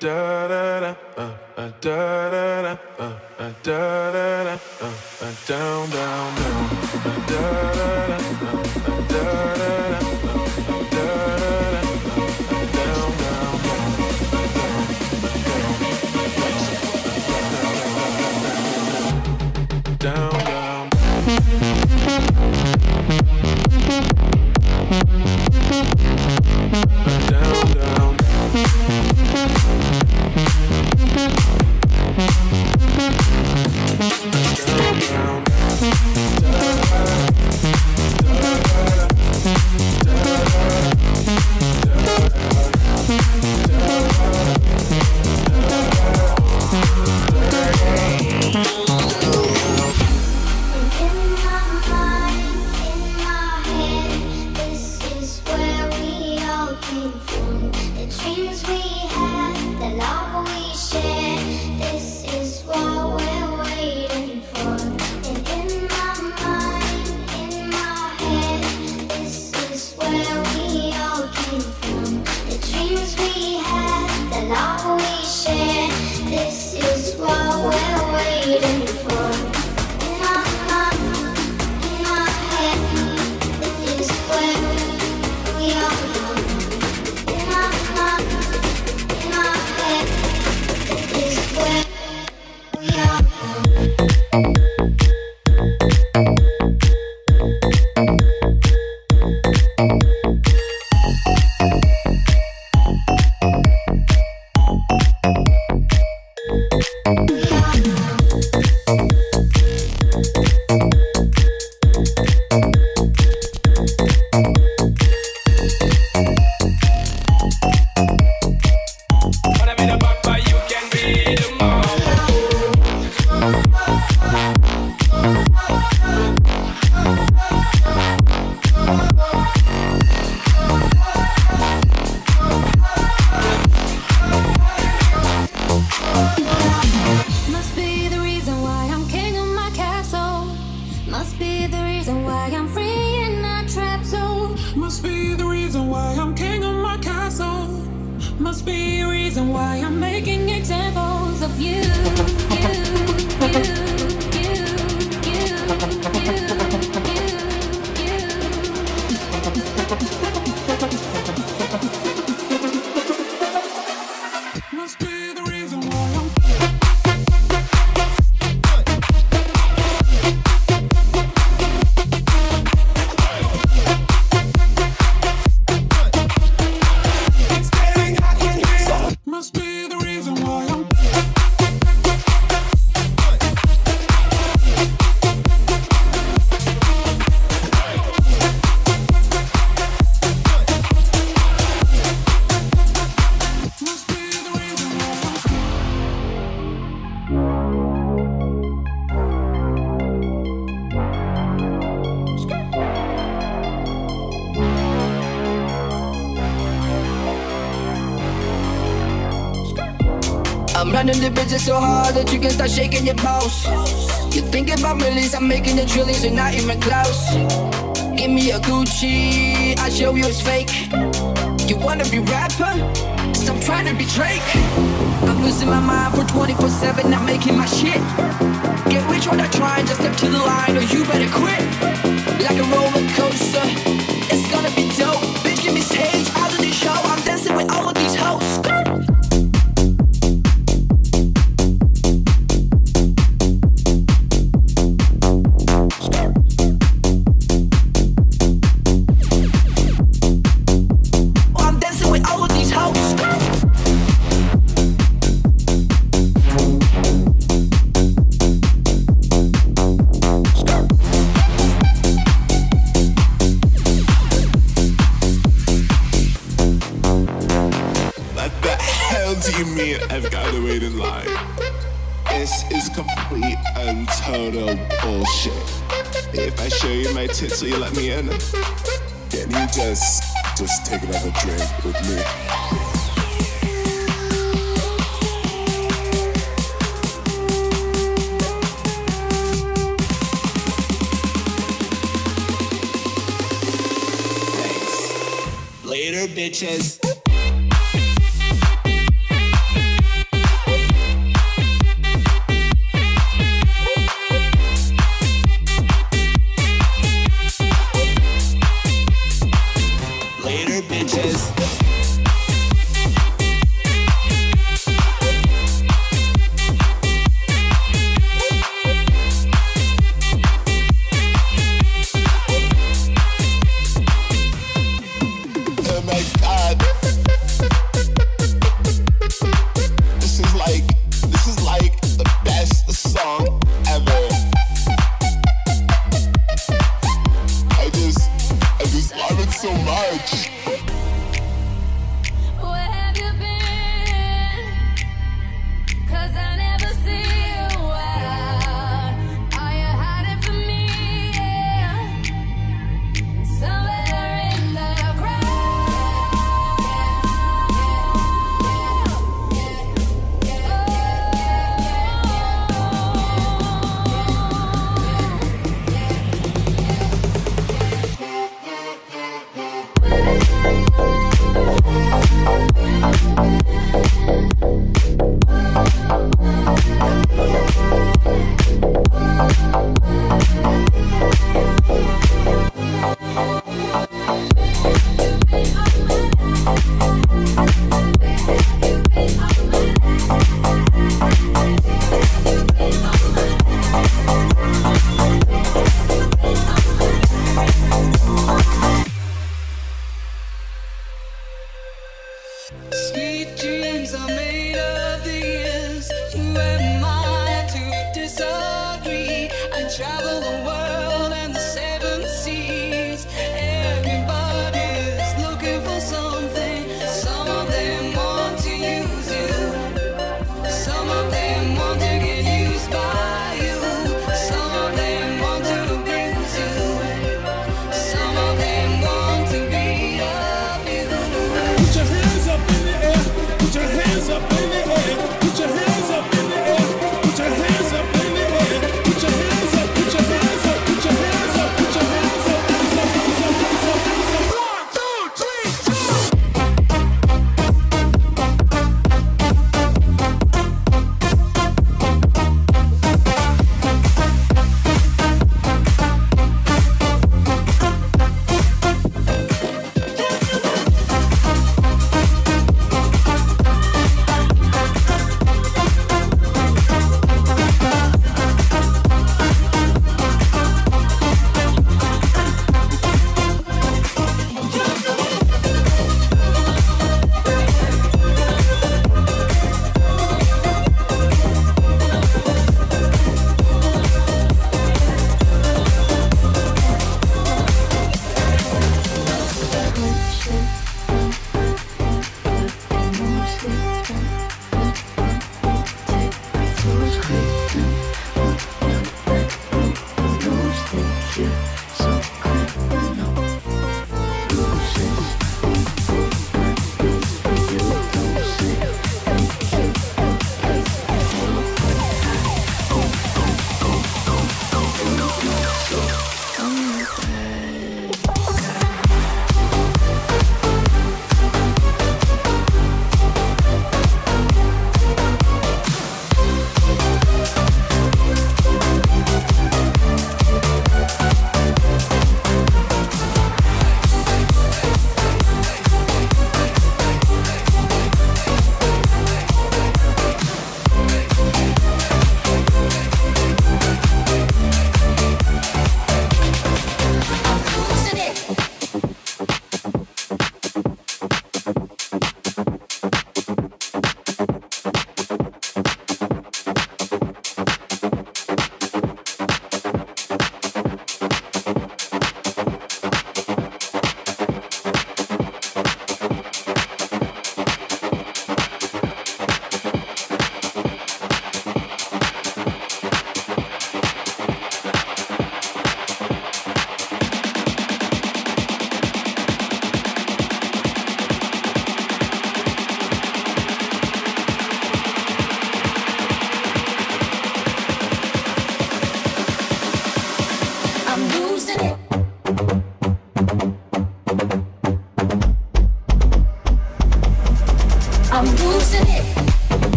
Da da da, uh, uh, da da da, uh, uh, da da da, uh, uh, down down down, uh, da da da, uh, uh, da da da, uh, Not even close. Give me a Gucci, I show you it's fake. You wanna be rapper? Stop trying to be Drake. I'm losing my mind for 24 7, I'm making my shit. Get rich or not trying, just step to the line or you better quit. complete and total bullshit. If I show you my tits, will you let me in? Can you just, just take another drink with me? Later, bitches.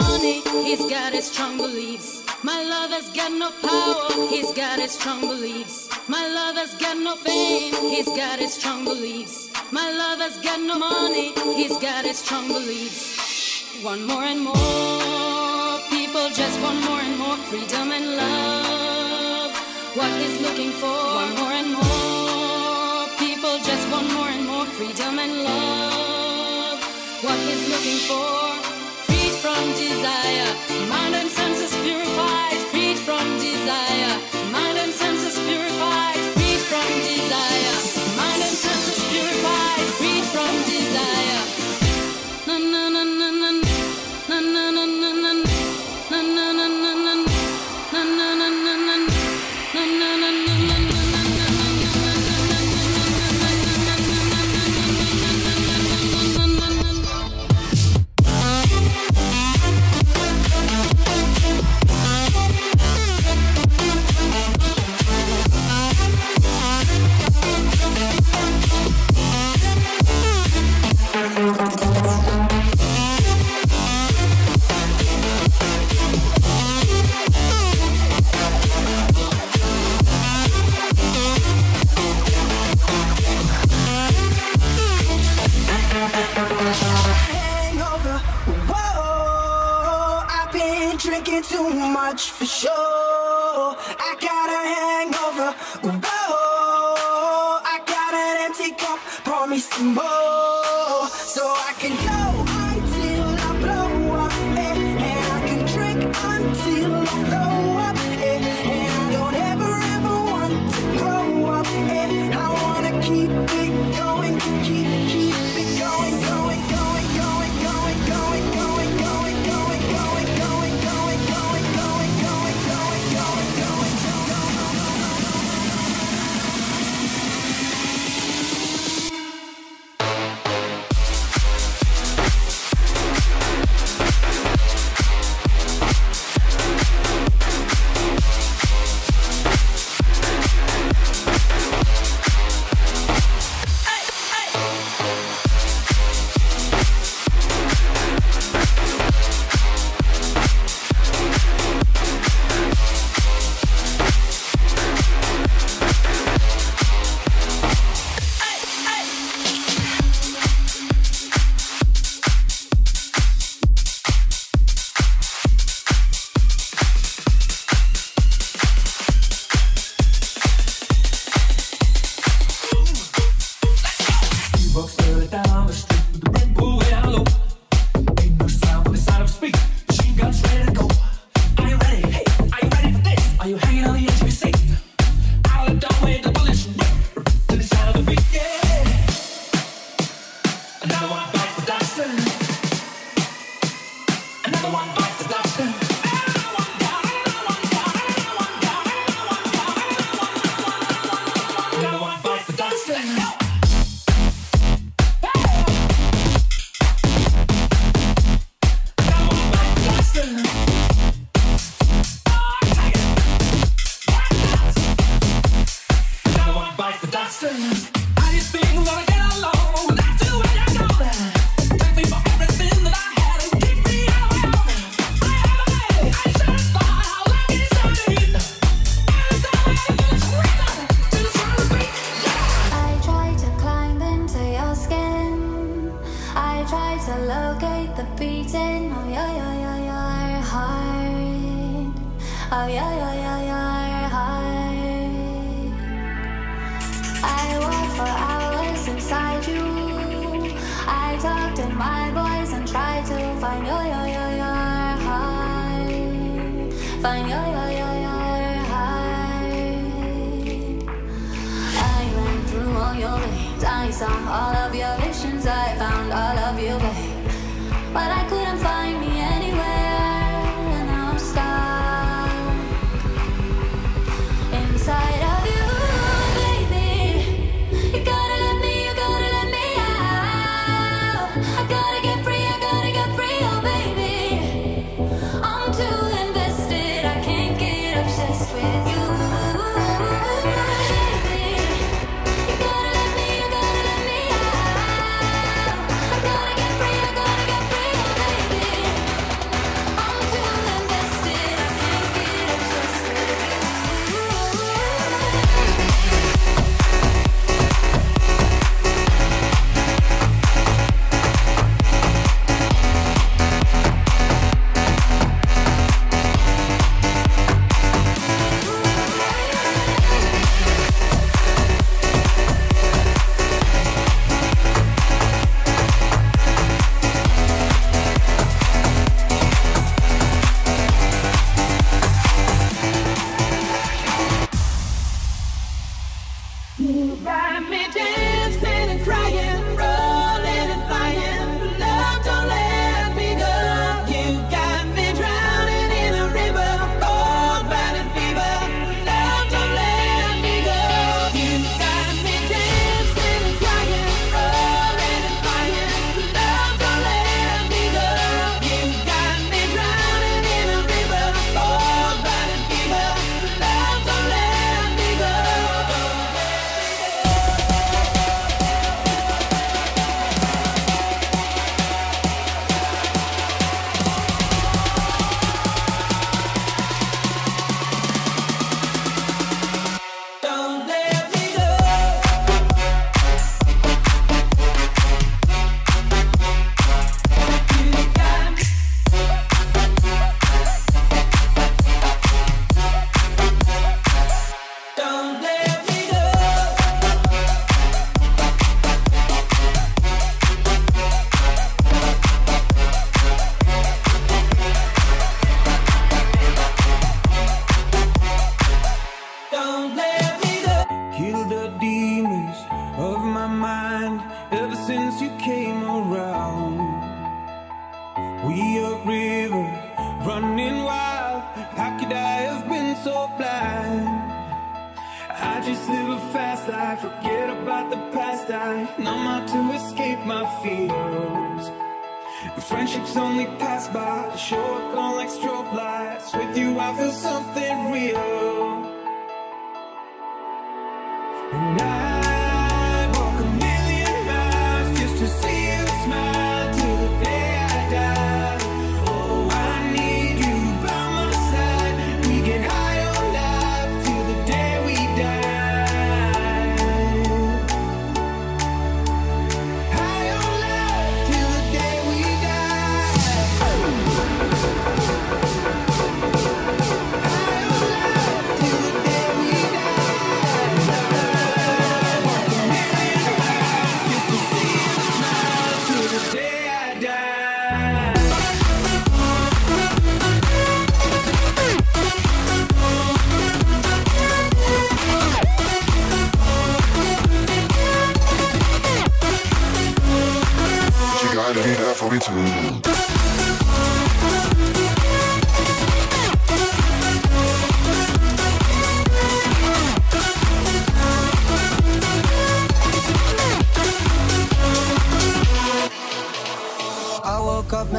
money, he's got his strong beliefs. My lover's got no power, he's got his strong beliefs. My lover's got no fame, he's got his strong beliefs. My lover's got no money, he's got his strong beliefs. One more and more people just want more and more freedom and love. What he's looking for, one more and more people just want more and more freedom and love. What he's looking for, too much for sure. I got a hangover. Whoa, I got an empty cup. Pour me some more, so I can go until I blow up, and I can drink until I throw the one.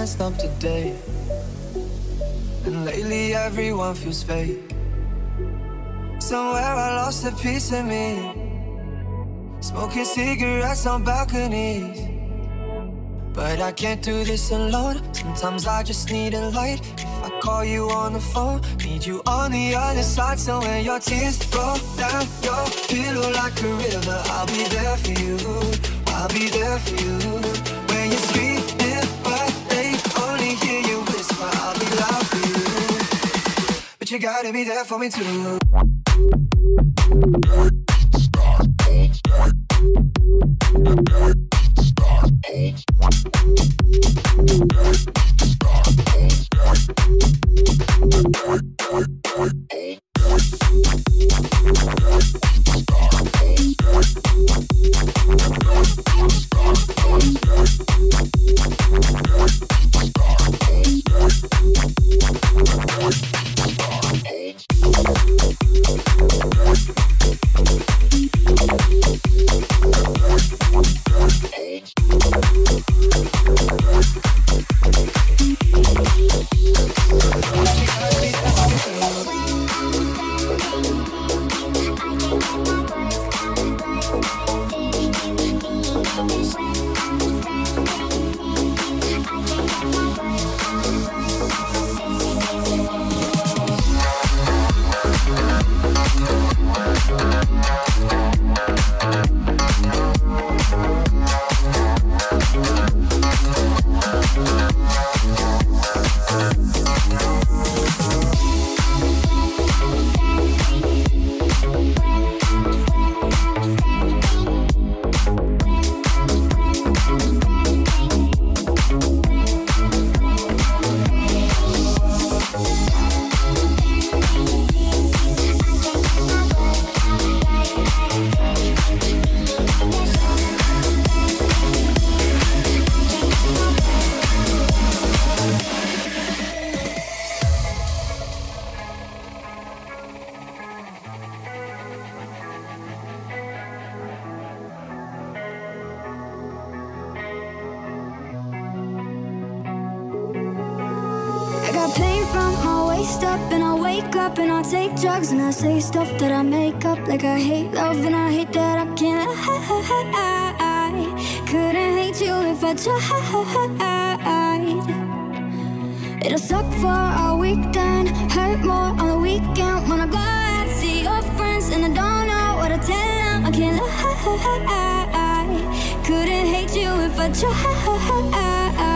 messed up today. And lately everyone feels fake. Somewhere I lost a piece of me. Smoking cigarettes on balconies. But I can't do this alone. Sometimes I just need a light. If I call you on the phone Need you on the other side. So when your tears roll down your pillow like a river I'll be there for you. I'll be there for you. When you're screaming but they only hear you whisper I'll be loud for you. But you gotta be there for me too. Start, start, start. weekend when I go out, see your friends, and I don't know what to tell them. I can't lie. Couldn't hate you if I tried.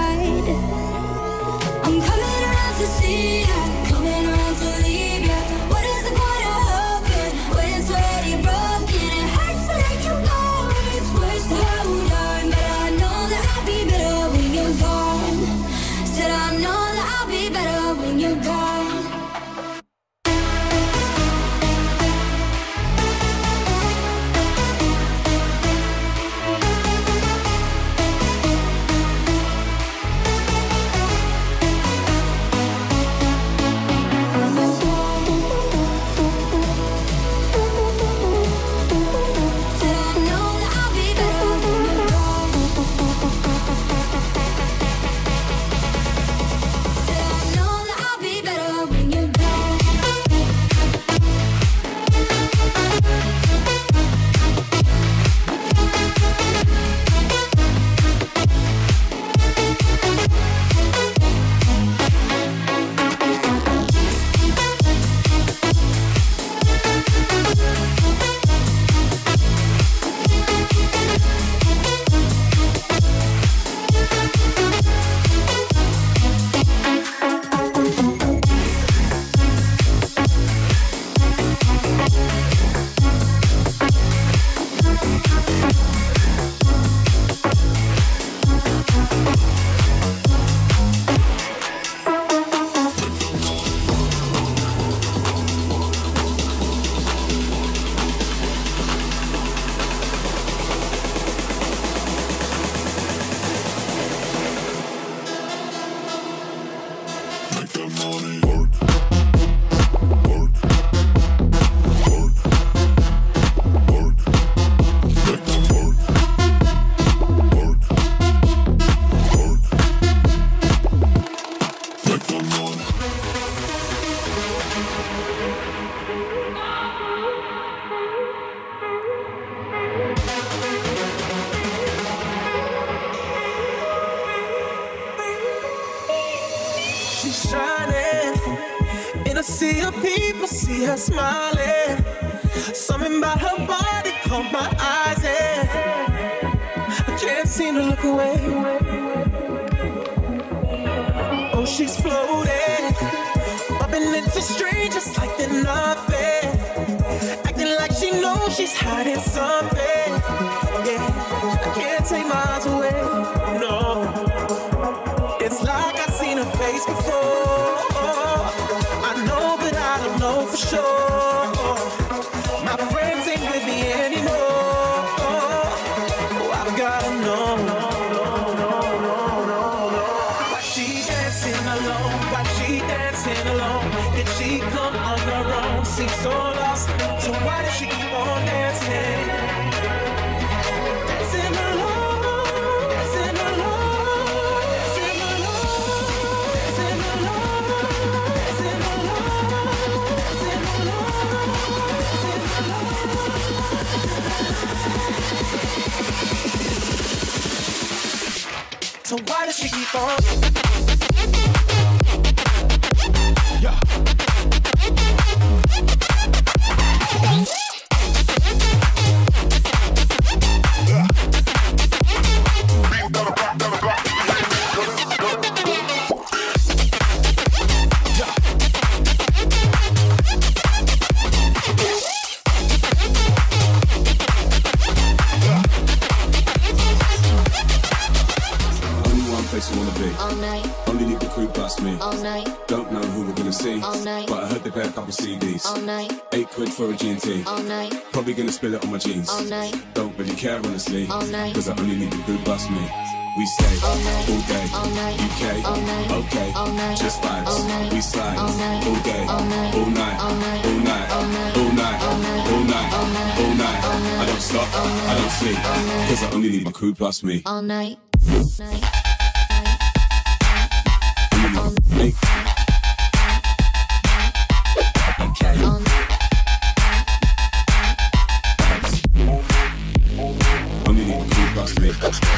been alone? Did she come on her own? Seems so lost. So why does she keep on dancing? Dancing alone, dancing alone, dancing alone, dancing alone, dancing alone, dancing alone. So why does she keep on? My jeans. all night, Don't really care honestly. All night. Cause I only need the crew plus me. We stay All night. all day. All night. UK, All night. okay, All night. just vibes. All night. We slide All night. all day, All night. all night, All night. all night, All night. all night, All night. all night, All night. all night. All night. I don't stop, I don't sleep, cause I only need my crew plus me. all night, night. Let's go.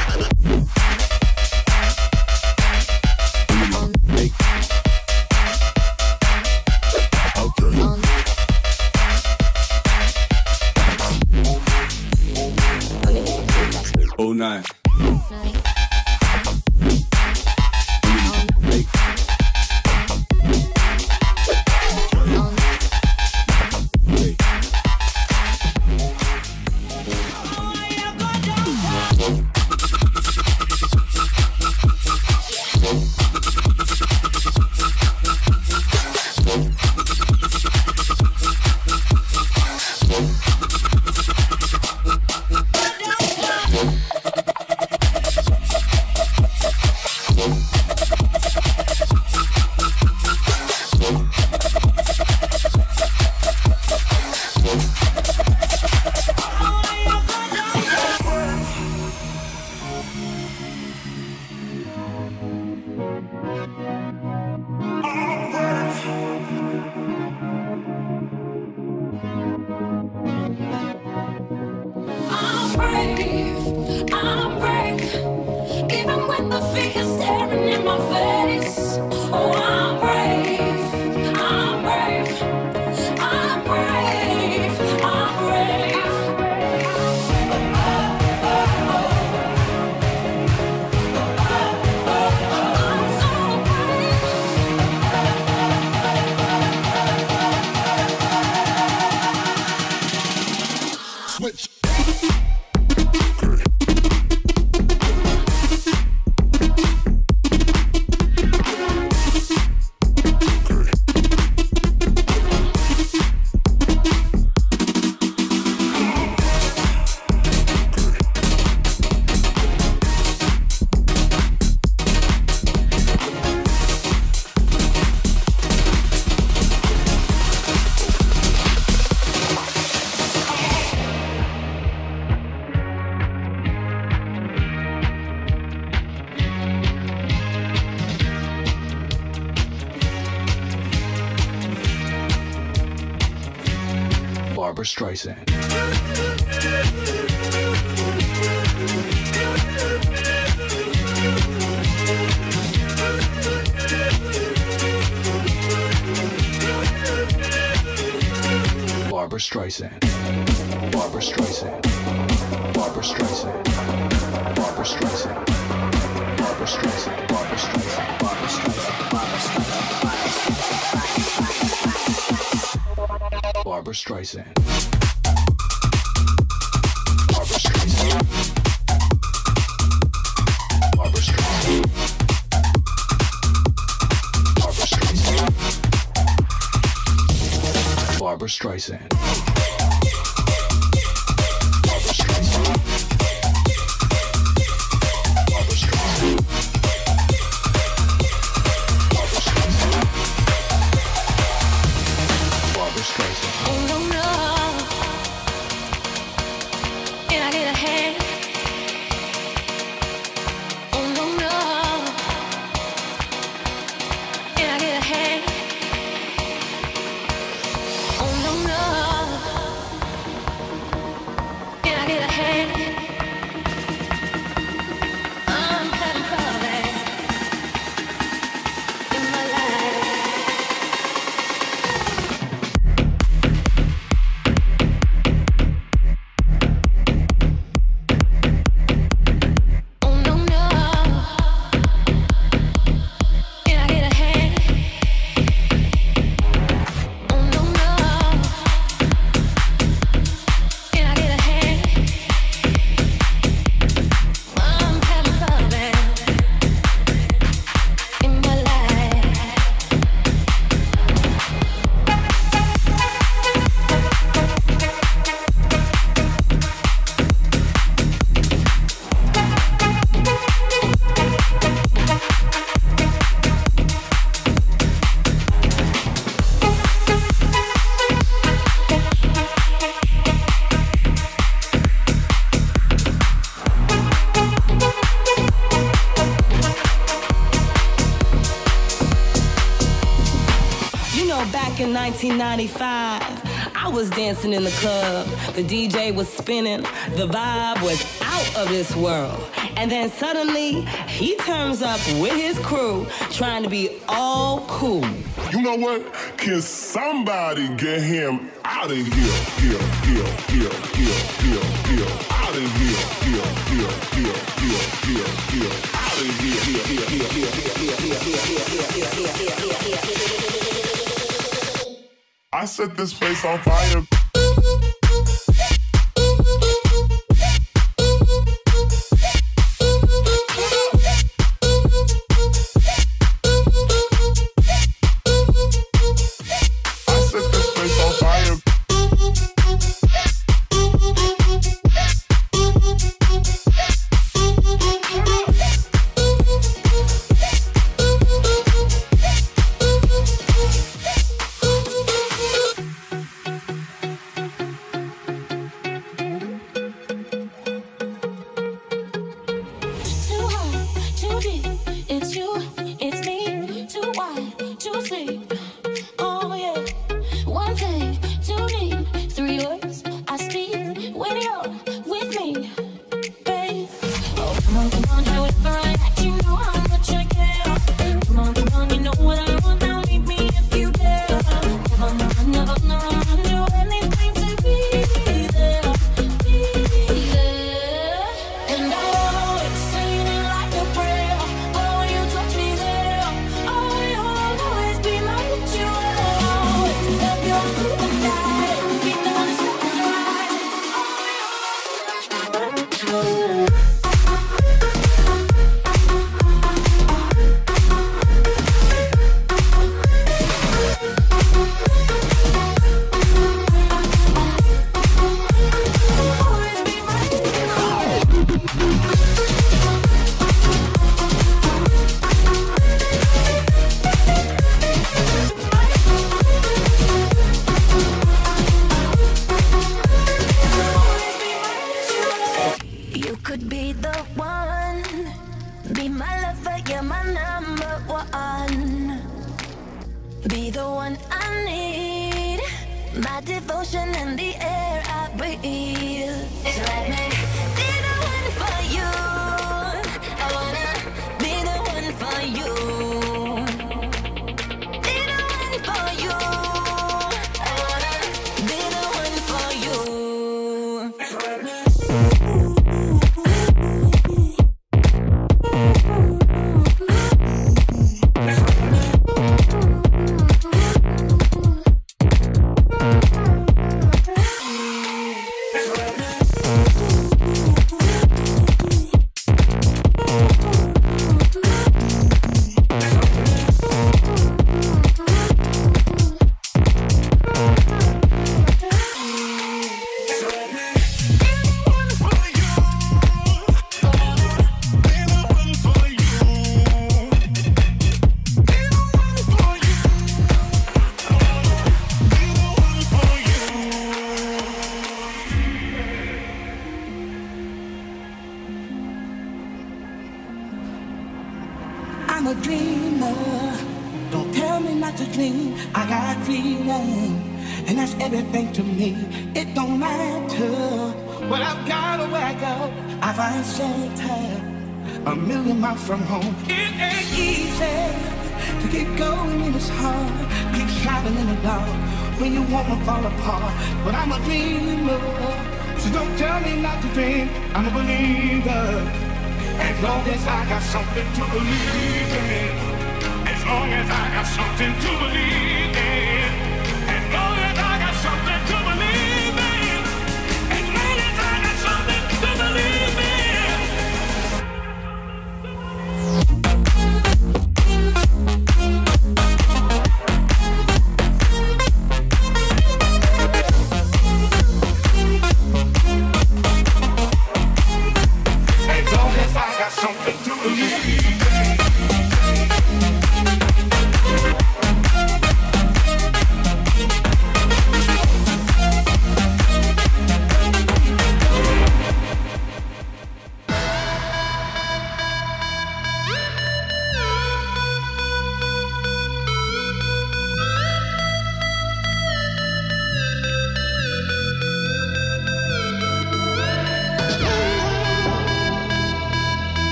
Back in 1995, I was dancing in the club. The DJ was spinning. The vibe was out of this world. And then suddenly, he turns up with his crew trying to be all cool. You know what? Can somebody get him out of here? Here, here, here, here, here, here. Out of here, here, here, here, here, here, here. Out of here, here, here, here, here, here. I set this place on fire.